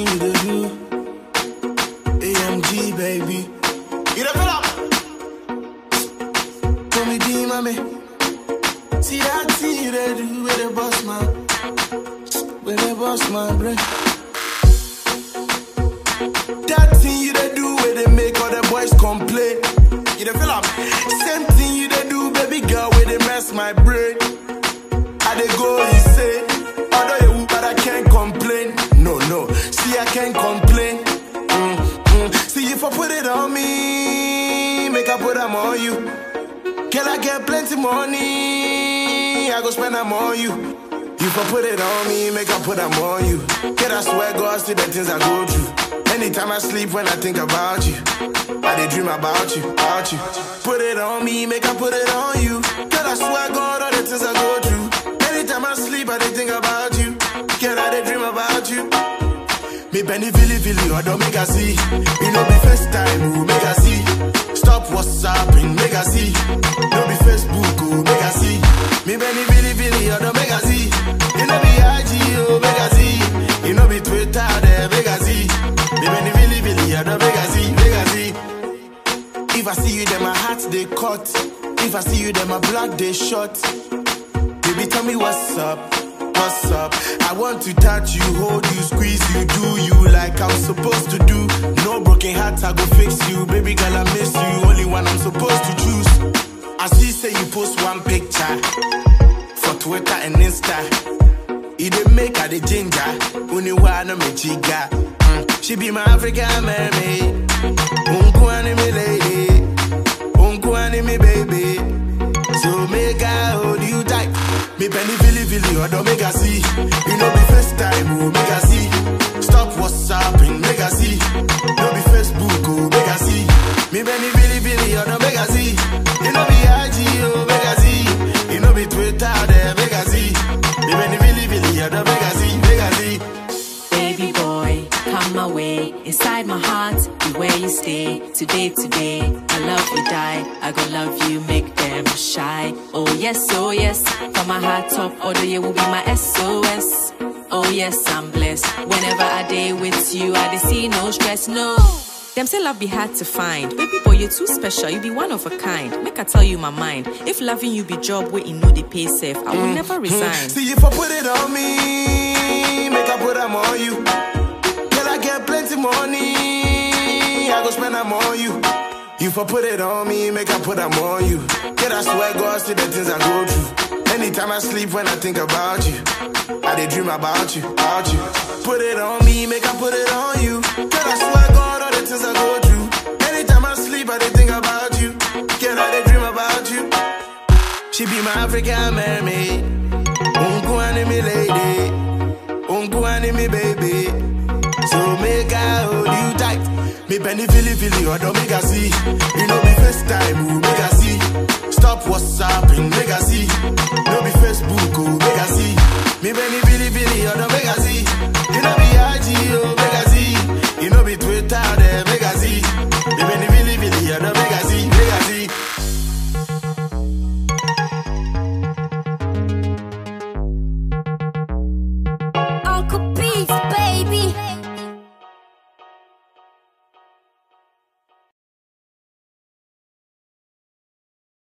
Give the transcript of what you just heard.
you dey do. AMG baby. You dey feel up? Call me D mommy. See that thing you dey do with the boss man. With the boss man brain. That thing you dey do where they make all the boys complain. You dey feel am? Same thing you dey do, baby girl, where they mess my brain. I dey go can't complain. Mm, mm. See if I put it on me, make I put them on you. Can I get plenty money? I go spend them on you. If I put it on me, make I put them on you. Can I swear God see the things I go through? Anytime I sleep when I think about you, I dey dream about you, about you. Put it on me, make I put it on you. Can I swear God all the things I go through? Penny Philly Philly or don't make a see. You know be first time, oh, make a see. Stop WhatsApp and make a see. No be Facebook, oh, make a see. Me penny Philly Philly or don't make a see. You know be IG, oh, make a see. You know be Twitter, there, make a see. Me penny Philly Philly or don't make a see, make a see. If I see you, then my heart they cut. If I see you, then my blood they shot. Baby, tell me what's up, what's up. I want to touch you, hold you, squeeze you, do you like I'm supposed to do. No broken heart, I go fix you. Baby girl, I miss you, only one I'm supposed to choose. I see say you post one picture for Twitter and Insta. It dey make her the ginger, only one no me chiga. Mm. She be my African mermaid, Me penny Philly Philly or don't make a see. You know be first time, oh make a see. Stop what's and Inside my heart, be where you stay. Today, today, I love you, die. I go love you, make them shy. Oh yes, oh yes. From my heart top, the year will be my SOS. Oh yes, I'm blessed. Whenever I day with you, I see no stress, no. Them say love be hard to find. Baby boy, you're too special. You be one of a kind. Make I tell you my mind. If loving you be job where you know they pay safe, I will mm. never resign. See if I put it on me, make I put them on you. Get plenty money, I go spend them on you. If I put it on me, make I put them on you. Girl, I swear God see the things I go through. Anytime I sleep when I think about you, I dey dream about you, about you. Put it on me, make I put it on you. Girl, I swear God all the things I go through. Anytime I sleep, I dey think about you. Girl, I dey dream about you. She be my African mermaid. Unkwani me lady. Unkwani me baby. Penny Philly Philly or don't make a see. You know me first time, oh make a see. Stop a see.